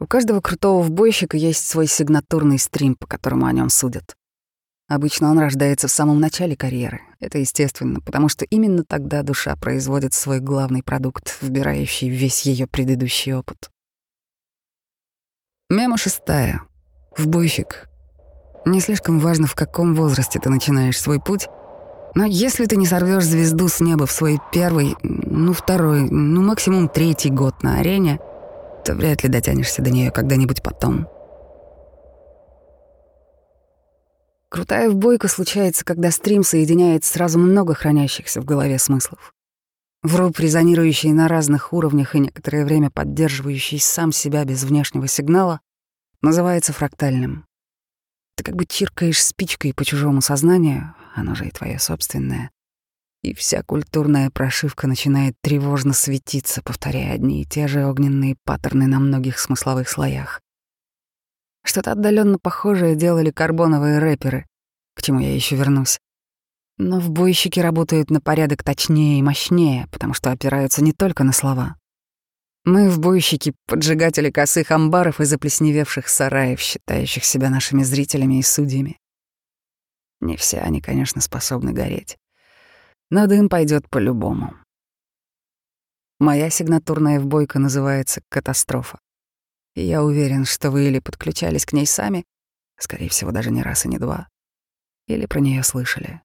У каждого крутого вбойщика есть свой сигнатурный стрим, по которому о нем судят. Обычно он рождается в самом начале карьеры. Это естественно, потому что именно тогда душа производит свой главный продукт, вбирающий весь ее предыдущий опыт. Мема шестая. Вбойщик. Не слишком важно, в каком возрасте ты начинаешь свой путь, но если ты не сорвешь звезду с неба в свой первый, ну второй, ну максимум третий год на арене, то вряд ли дотянешься до нее когда-нибудь потом. Крутая вбойка случается, когда стрим соединяет сразу много хранящихся в голове смыслов. Вруб, резонирующий на разных уровнях и некоторое время поддерживающий сам себя без внешнего сигнала, называется фрактальным. Ты как бы чиркаешь спичкой по чужому сознанию, оно же и твое собственное, и вся культурная прошивка начинает тревожно светиться, повторяя одни и те же огненные паттерны на многих смысловых слоях. Что-то отдаленно похожее делали карбоновые рэперы, к чему я еще вернусь. Но в бойщики работают на порядок точнее и мощнее, потому что опираются не только на слова. Мы в бойщики — поджигатели косых амбаров и заплесневевших сараев, считающих себя нашими зрителями и судьями. Не все они, конечно, способны гореть. Но дым пойдет по-любому. Моя сигнатурная вбойка называется «Катастрофа». И я уверен, что вы или подключались к ней сами, скорее всего, даже не раз и не два, или про нее слышали.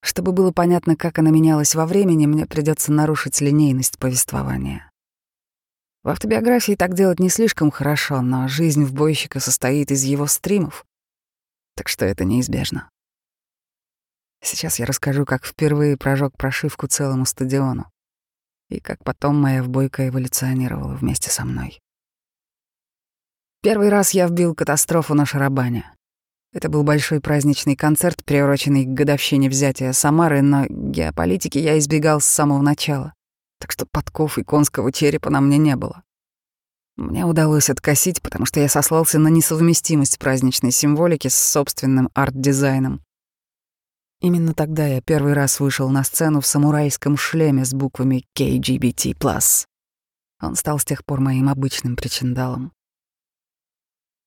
Чтобы было понятно, как она менялась во времени, мне придется нарушить линейность повествования. В автобиографии так делать не слишком хорошо, но жизнь в бойщика состоит из его стримов, так что это неизбежно. Сейчас я расскажу, как впервые прожег прошивку целому стадиону и как потом моя вбойка эволюционировала вместе со мной. Первый раз я вбил катастрофу на шарабане. Это был большой праздничный концерт, приуроченный к годовщине взятия Самары, но геополитики я избегал с самого начала, так что подков и конского черепа на мне не было. Мне удалось откосить, потому что я сослался на несовместимость праздничной символики с собственным арт-дизайном. Именно тогда я первый раз вышел на сцену в самурайском шлеме с буквами KGBT+. Он стал с тех пор моим обычным причиндалом.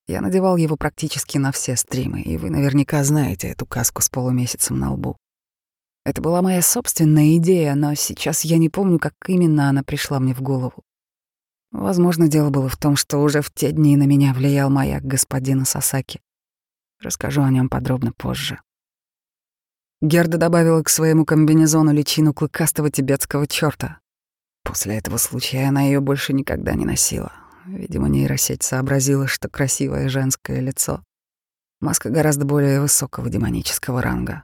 Я надевал его практически на все стримы, и вы наверняка знаете эту каску с полумесяцем на лбу. Это была моя собственная идея, но сейчас я не помню, как именно она пришла мне в голову. Возможно, дело было в том, что уже в те дни на меня влиял маяк господина Сасаки. Расскажу о нем подробно позже. Герда добавила к своему комбинезону личину клыкастого тибетского чёрта. После этого случая она её больше никогда не носила. Видимо, нейросеть сообразила, что красивое женское лицо — маска гораздо более высокого демонического ранга.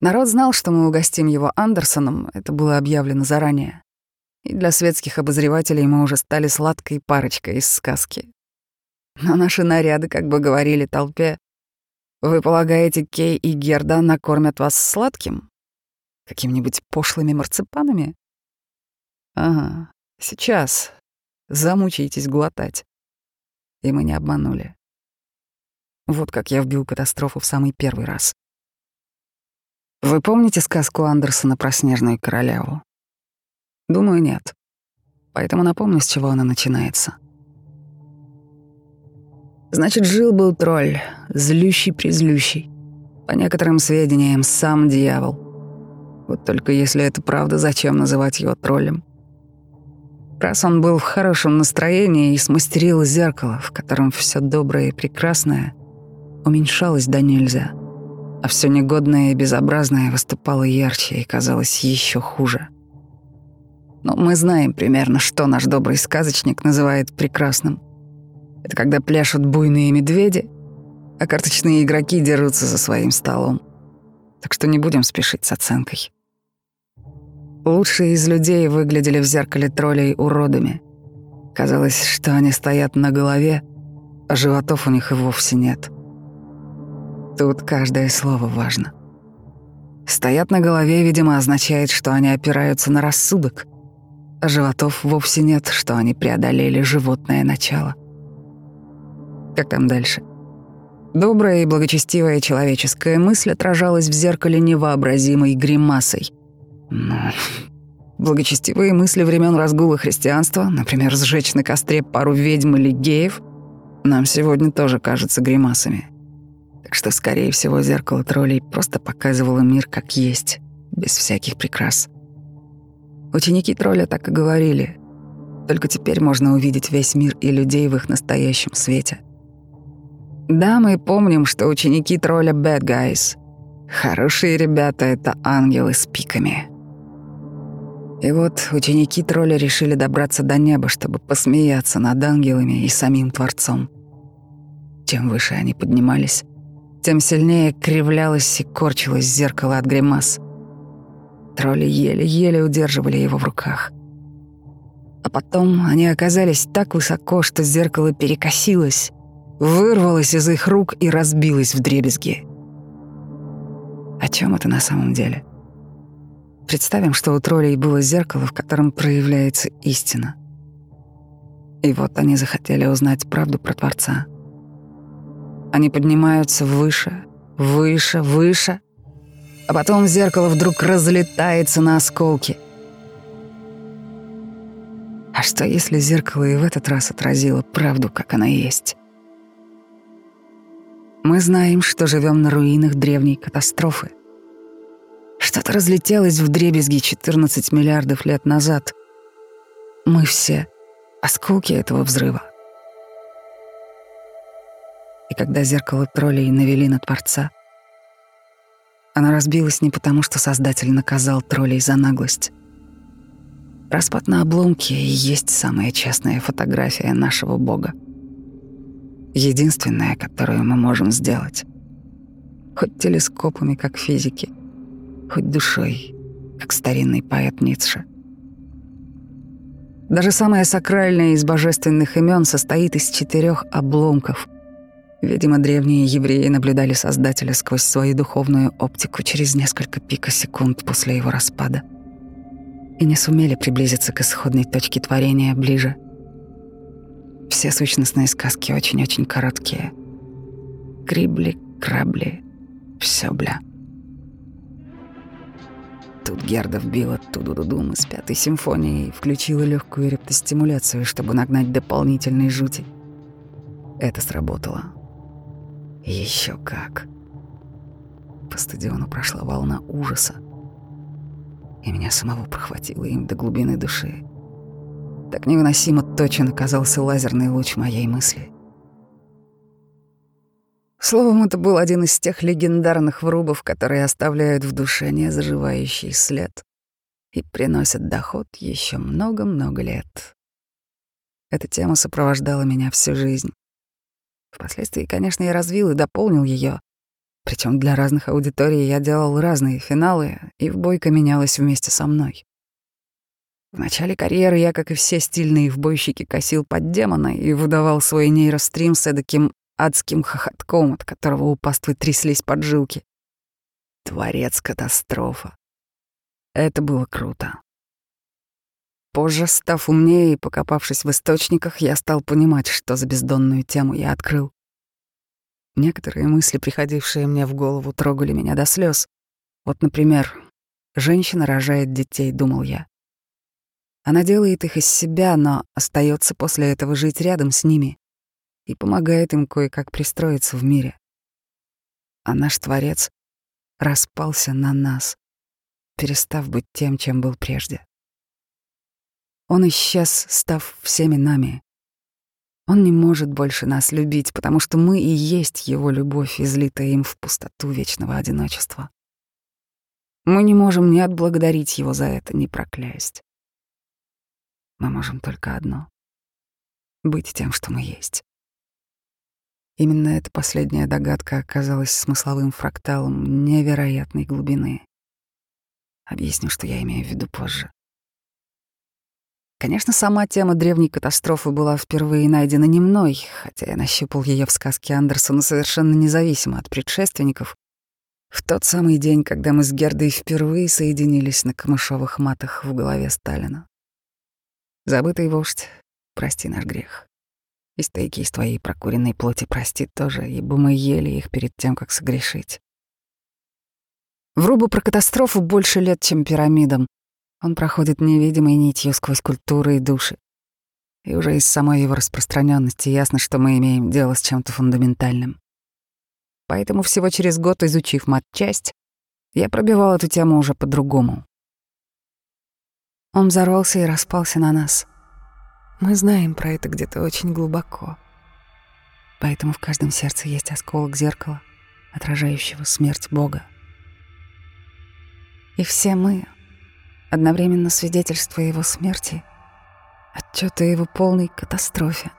Народ знал, что мы угостим его Андерсоном, это было объявлено заранее. И для светских обозревателей мы уже стали сладкой парочкой из сказки. Но наши наряды как бы говорили толпе, «Вы полагаете, Кей и Герда накормят вас сладким? Какими-нибудь пошлыми марципанами?» «Ага, сейчас, Замучаетесь глотать. И мы не обманули. Вот как я вбил катастрофу в самый первый раз. Вы помните сказку Андерсона про снежную королеву? Думаю, нет. Поэтому напомню, с чего она начинается. Значит, жил-был тролль, злющий-призлющий. По некоторым сведениям, сам дьявол. Вот только если это правда, зачем называть его троллем? Раз он был в хорошем настроении и смастерил зеркало, в котором все доброе и прекрасное уменьшалось до нельзя, а все негодное и безобразное выступало ярче и казалось еще хуже. Но мы знаем примерно, что наш добрый сказочник называет прекрасным. Это когда пляшут буйные медведи, а карточные игроки дерутся за своим столом. Так что не будем спешить с оценкой. Лучшие из людей выглядели в зеркале троллей уродами. Казалось, что они стоят на голове, а животов у них и вовсе нет. Тут каждое слово важно. Стоят на голове, видимо, означает, что они опираются на рассудок, а животов вовсе нет, что они преодолели животное начало. Как там дальше? Добрая и благочестивая человеческая мысль отражалась в зеркале невообразимой гримасой — но Благочестивые мысли времен разгула христианства, например, сжечь на костре пару ведьм или геев, нам сегодня тоже кажутся гримасами. Так что, скорее всего, зеркало троллей просто показывало мир как есть, без всяких прикрас. Ученики тролля так и говорили. Только теперь можно увидеть весь мир и людей в их настоящем свете. Да, мы помним, что ученики тролля bad guys. Хорошие ребята — это ангелы с пиками. И вот ученики тролля решили добраться до неба, чтобы посмеяться над ангелами и самим Творцом. Чем выше они поднимались, тем сильнее кривлялось и корчилось зеркало от гримас. Тролли еле-еле удерживали его в руках. А потом они оказались так высоко, что зеркало перекосилось, вырвалось из их рук и разбилось в дребезги. О чем это на самом деле? Представим, что у троллей было зеркало, в котором проявляется истина. И вот они захотели узнать правду про Творца. Они поднимаются выше, выше, выше, а потом зеркало вдруг разлетается на осколки. А что, если зеркало и в этот раз отразило правду, как она есть? Мы знаем, что живем на руинах древней катастрофы. Что-то разлетелось в дребезги 14 миллиардов лет назад. Мы все — осколки этого взрыва. И когда зеркало троллей навели на Творца, оно разбилось не потому, что Создатель наказал троллей за наглость. Распад на обломки и есть самая честная фотография нашего Бога — единственное, которую мы можем сделать. Хоть телескопами, как физики, хоть душой, как старинный поэт Ницше. Даже самое сакральное из божественных имен состоит из четырех обломков. Видимо, древние евреи наблюдали Создателя сквозь свою духовную оптику через несколько пикосекунд после его распада и не сумели приблизиться к исходной точке творения ближе — все сущностные сказки очень-очень короткие. Крибли, крабли, все бля. Тут Герда вбила ту-ду-ду-дум из пятой симфонии и включила легкую рептостимуляцию, чтобы нагнать дополнительной жути. Это сработало. Еще как. По стадиону прошла волна ужаса, и меня самого прохватило им до глубины души. Так невыносимо точен оказался лазерный луч моей мысли. Словом, это был один из тех легендарных врубов, которые оставляют в душе незаживающий след и приносят доход еще много-много лет. Эта тема сопровождала меня всю жизнь. Впоследствии, конечно, я развил и дополнил ее. Причем для разных аудиторий я делал разные финалы, и в бойко менялась вместе со мной. В начале карьеры я, как и все стильные вбойщики, косил под демона и выдавал свой нейрострим с эдаким адским хохотком, от которого у паствы тряслись поджилки. Творец катастрофа. Это было круто. Позже, став умнее и покопавшись в источниках, я стал понимать, что за бездонную тему я открыл. Некоторые мысли, приходившие мне в голову, трогали меня до слез. Вот, например, «Женщина рожает детей», — думал я. Она делает их из себя, но остается после этого жить рядом с ними и помогает им кое-как пристроиться в мире. А наш Творец распался на нас, перестав быть тем, чем был прежде. Он исчез, став всеми нами. Он не может больше нас любить, потому что мы и есть его любовь, излитая им в пустоту вечного одиночества. Мы не можем ни отблагодарить его за это, ни проклясть. Мы можем только одно — быть тем, что мы есть. Именно эта последняя догадка оказалась смысловым фракталом невероятной глубины. Объясню, что я имею в виду позже. Конечно, сама тема древней катастрофы была впервые найдена не мной, хотя я нащупал ее в сказке Андерсона совершенно независимо от предшественников, в тот самый день, когда мы с Гердой впервые соединились на камышовых матах в голове Сталина. Забытый вождь, прости наш грех. И стейки из твоей прокуренной плоти прости тоже, ибо мы ели их перед тем, как согрешить. Врубу про катастрофу больше лет, чем пирамидам. Он проходит невидимой нитью сквозь культуры и души. И уже из самой его распространенности ясно, что мы имеем дело с чем-то фундаментальным. Поэтому всего через год, изучив матчасть, я пробивал эту тему уже по-другому. Он взорвался и распался на нас. Мы знаем про это где-то очень глубоко. Поэтому в каждом сердце есть осколок зеркала, отражающего смерть Бога. И все мы, одновременно свидетельствуя его смерти, отчеты его полной катастрофе,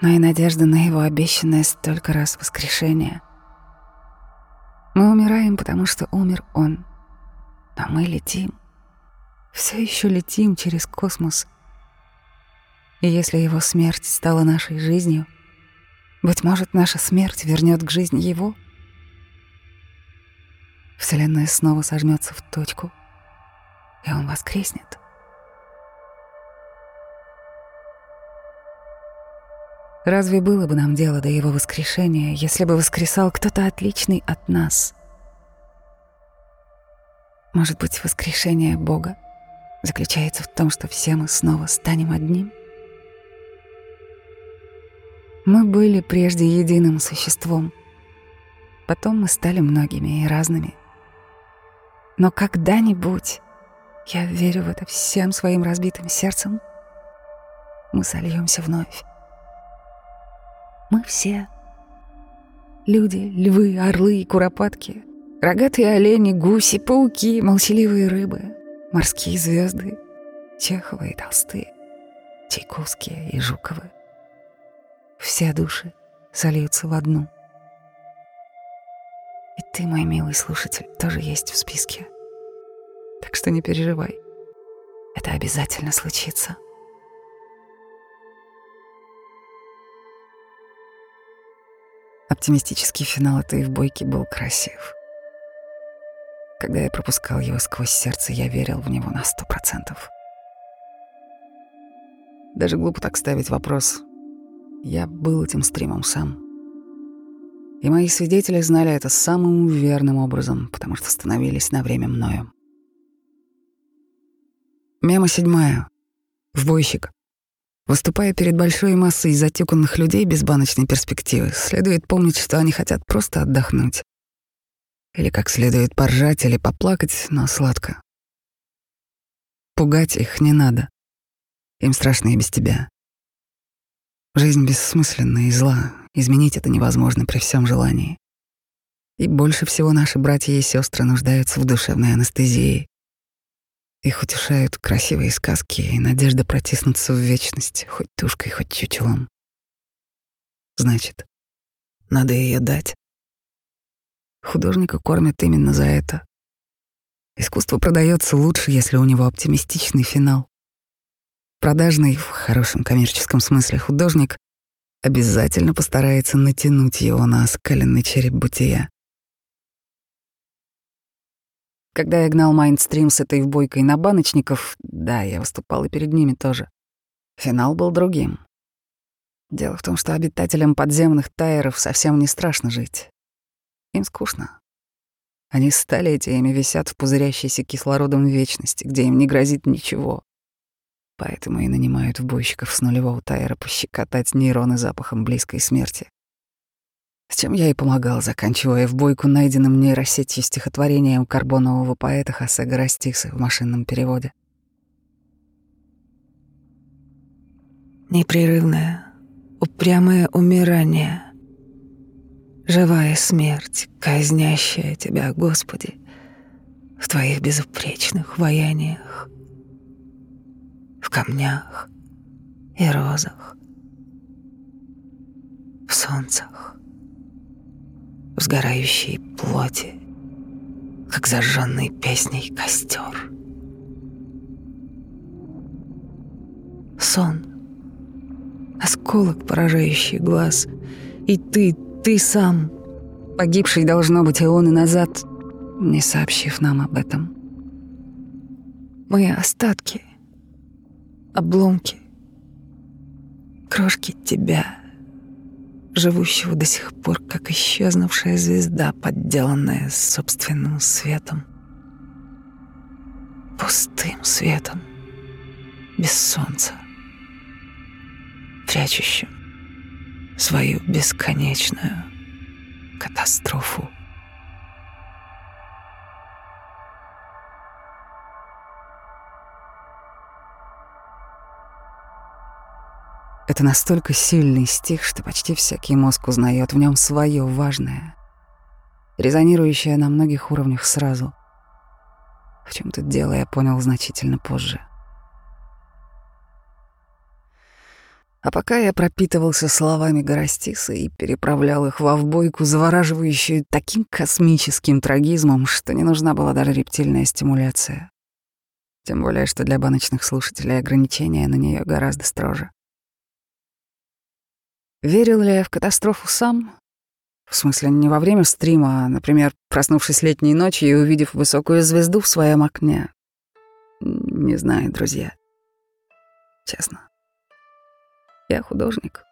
но и надежда на его обещанное столько раз воскрешение. Мы умираем, потому что умер он, а мы летим, все еще летим через космос. И если его смерть стала нашей жизнью, быть может, наша смерть вернет к жизни его — Вселенная снова сожмется в точку, и он воскреснет. Разве было бы нам дело до его воскрешения, если бы воскресал кто-то отличный от нас? Может быть, воскрешение Бога заключается в том, что все мы снова станем одним? Мы были прежде единым существом, потом мы стали многими и разными — но когда-нибудь, я верю в это всем своим разбитым сердцем, мы сольемся вновь. Мы все — люди, львы, орлы и куропатки, рогатые олени, гуси, пауки, молчаливые рыбы, морские звезды, Чеховы и Толстые, Чайковские и Жуковы. Все души сольются в одну — и ты, мой милый слушатель, тоже есть в списке. Так что не переживай. Это обязательно случится. Оптимистический финал этой в бойке был красив. Когда я пропускал его сквозь сердце, я верил в него на сто процентов. Даже глупо так ставить вопрос. Я был этим стримом сам. И мои свидетели знали это самым верным образом, потому что становились на время мною. Мема седьмая. В бойщик. Выступая перед большой массой затюканных людей без баночной перспективы, следует помнить, что они хотят просто отдохнуть. Или как следует поржать или поплакать, но сладко. Пугать их не надо. Им страшно и без тебя. Жизнь бессмысленна и зла, Изменить это невозможно при всем желании. И больше всего наши братья и сестры нуждаются в душевной анестезии. Их утешают красивые сказки и надежда протиснуться в вечность, хоть тушкой, хоть чучелом. Значит, надо ее дать. Художника кормят именно за это. Искусство продается лучше, если у него оптимистичный финал. Продажный, в хорошем коммерческом смысле, художник обязательно постарается натянуть его на оскаленный череп бытия. Когда я гнал Майндстрим с этой вбойкой на баночников, да, я выступал и перед ними тоже. Финал был другим. Дело в том, что обитателям подземных тайеров совсем не страшно жить. Им скучно. Они столетиями висят в пузырящейся кислородом вечности, где им не грозит ничего. Поэтому и нанимают вбойщиков с нулевого тайра пощекотать нейроны запахом близкой смерти. С чем я и помогал, заканчивая в бойку найденным нейросетью стихотворением карбонового поэта Хосе Гарастисы в машинном переводе. Непрерывное, упрямое умирание, живая смерть, казнящая тебя, Господи, в Твоих безупречных вояниях — в камнях и розах, в солнцах, в сгорающей плоти, как зажженный песней костер. Сон, осколок, поражающий глаз, и ты, ты сам, погибший, должно быть, ионы назад, не сообщив нам об этом. Мы остатки, обломки, крошки тебя, живущего до сих пор, как исчезнувшая звезда, подделанная собственным светом. пустым светом, без солнца, прячущим свою бесконечную катастрофу. Это настолько сильный стих, что почти всякий мозг узнает в нем свое важное, резонирующее на многих уровнях сразу. В чем тут дело, я понял значительно позже. А пока я пропитывался словами Горостиса и переправлял их в овбойку, завораживающую таким космическим трагизмом, что не нужна была даже рептильная стимуляция. Тем более, что для баночных слушателей ограничения на нее гораздо строже. Верил ли я в катастрофу сам? В смысле, не во время стрима, а, например, проснувшись летней ночью и увидев высокую звезду в своем окне. Не знаю, друзья. Честно. Я художник.